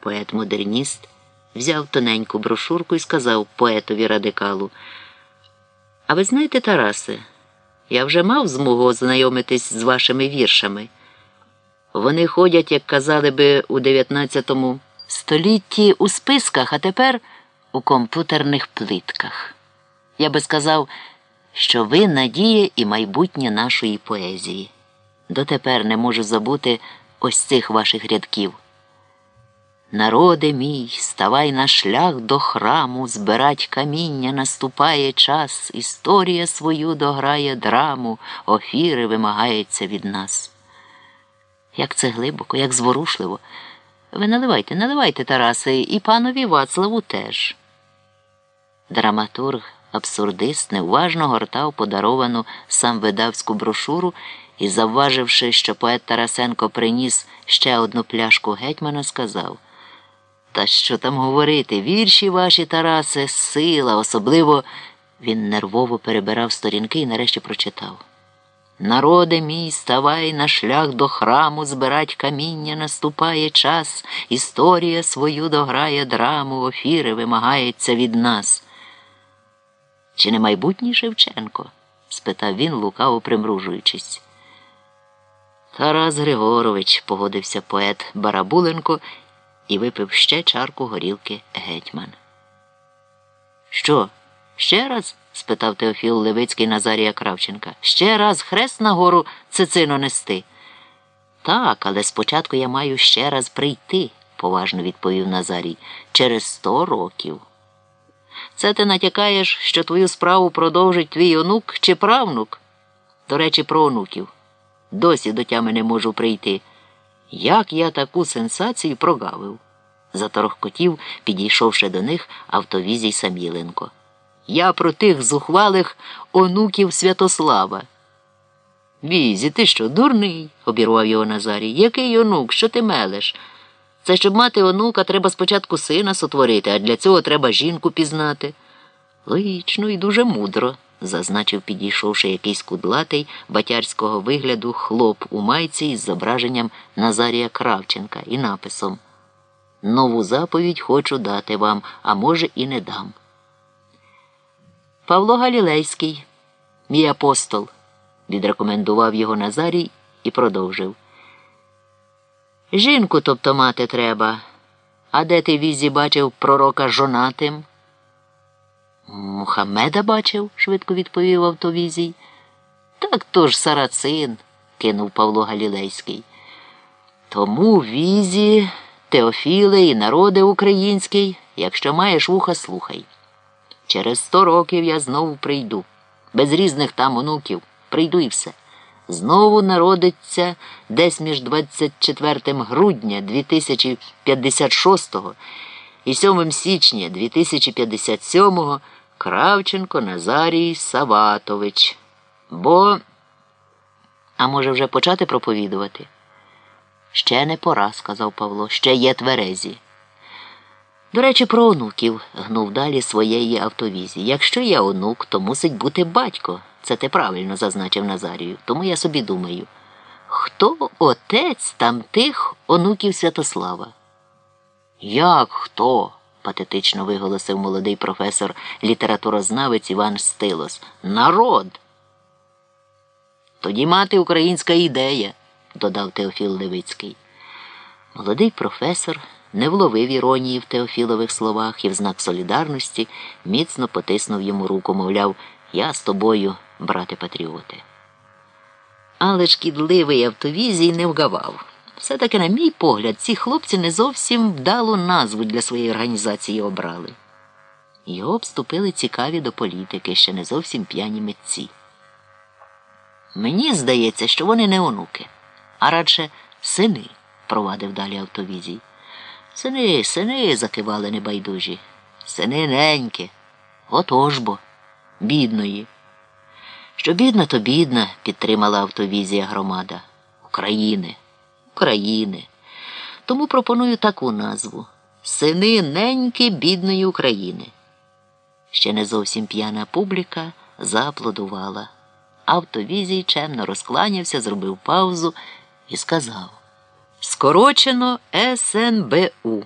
Поет-модерніст взяв тоненьку брошурку і сказав поетові радикалу. А ви знаєте, Тарасе, я вже мав змогу ознайомитись з вашими віршами. Вони ходять, як казали би, у 19 столітті у списках, а тепер у комп'ютерних плитках. Я би сказав, що ви надія і майбутнє нашої поезії. Дотепер не можу забути ось цих ваших рядків. Народи мій, ставай на шлях до храму, збирать каміння наступає час, історія свою дограє драму, офіри вимагається від нас. Як це глибоко, як зворушливо. Ви наливайте, наливайте, Тараси, і панові Вацлаву теж. Драматург, абсурдист, неуважно гортав подаровану сам видавську брошуру і, завваживши, що поет Тарасенко приніс ще одну пляшку гетьмана, сказав Та що там говорити? Вірші ваші, Тарасе, сила, особливо він нервово перебирав сторінки і нарешті прочитав. Народе мій, ставай на шлях до храму, збирать каміння, наступає час, історія свою дограє драму, офіри вимагається від нас. Чи не майбутній Шевченко? спитав він, лукаво примружуючись. Тарас Григорович, погодився поет Барабуленко і випив ще чарку горілки гетьман. Що, ще раз? спитав Теофіл Левицький Назарія Кравченка. Ще раз хрест на гору цицину нести. Так, але спочатку я маю ще раз прийти, поважно відповів Назарій, через сто років. Це ти натякаєш, що твою справу продовжить твій онук чи правнук? До речі, про онуків. Досі до тями не можу прийти. Як я таку сенсацію прогавив? заторохкотів, підійшовши до них автовізій Саміленко. Я про тих зухвалих онуків Святослава. Візі, ти що, дурний? обірвав його Назарій. Який онук? Що ти мелеш? Це щоб мати онука, треба спочатку сина сотворити, а для цього треба жінку пізнати. Логічно і дуже мудро, зазначив, підійшовши якийсь кудлатий батярського вигляду хлоп у майці із зображенням Назарія Кравченка і написом Нову заповідь хочу дати вам, а може, і не дам. Павло Галілейський, мій апостол, відрекомендував його Назарій і продовжив. Жінку тобто мати треба. А де ти візі бачив пророка жонатим? Мухаммеда бачив, швидко відповів автовізій. Так то ж сарацин, кинув Павло Галілейський. Тому візі, Теофіле і народи український, якщо маєш вуха, слухай. Через сто років я знову прийду. Без різних там онуків. Прийду і все. Знову народиться десь між 24 грудня 2056 і 7 січня 2057 Кравченко Назарій Саватович. Бо, а може вже почати проповідувати? Ще не пора, сказав Павло, ще є тверезі. До речі, про онуків гнув далі своєї автовізі. Якщо є онук, то мусить бути батько. Це ти правильно зазначив Назарію. Тому я собі думаю, хто отець там тих онуків Святослава? Як хто? Патетично виголосив молодий професор літературознавець Іван Стилос. Народ. Тоді мати українська ідея, додав Теофіл Левицький. Молодий професор не вловив іронії в Теофілових словах і в знак солідарності міцно потиснув йому руку, мовляв, я з тобою, брате патріоте. Але шкідливий автовізій не вгавав. Все-таки, на мій погляд, ці хлопці не зовсім вдалу назву для своєї організації обрали. Його обступили цікаві до політики, ще не зовсім п'яні митці. Мені здається, що вони не онуки, а радше сини, провадив далі автовізій. Сини, сини, закивали небайдужі. Сини неньки. Отож бо, бідної. Що бідна, то бідна, підтримала автовізія громада. України, України. Тому пропоную таку назву Сини неньки бідної України. Ще не зовсім п'яна публіка зааплодувала. Автовізій чемно розкланявся, зробив паузу і сказав Скорочено СНБУ.